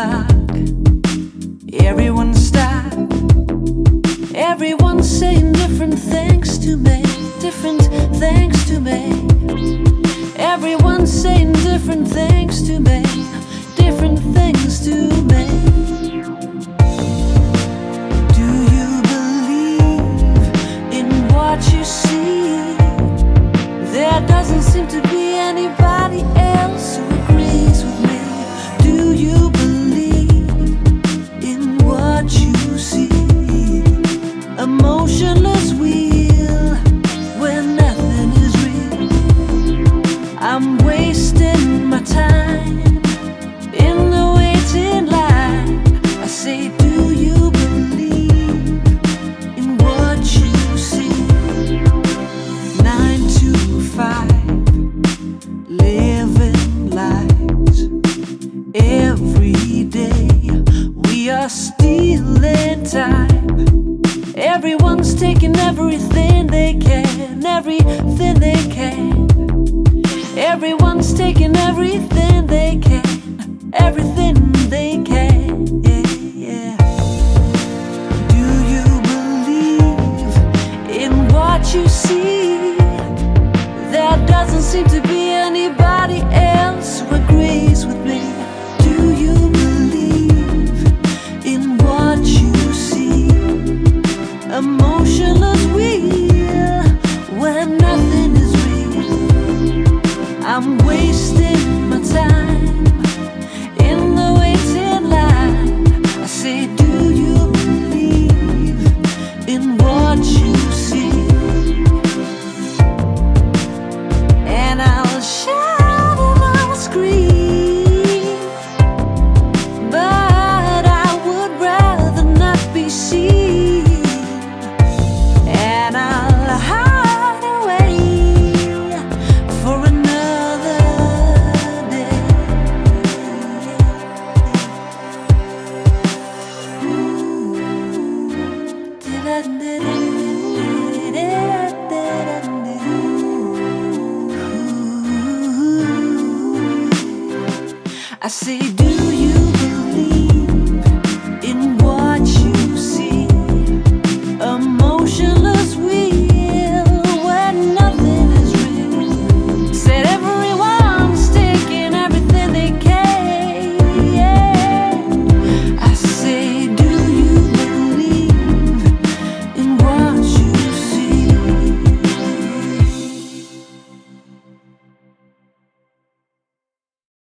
o'clock. Everyone stop. Everyone's saying different things to me. Different things to me. Everyone's saying different things to me. Different things to me. stealing time. Everyone's taking everything they can, everything they can. Everyone's taking everything they can, everything they can. Do you believe in what you see? There doesn't seem to be See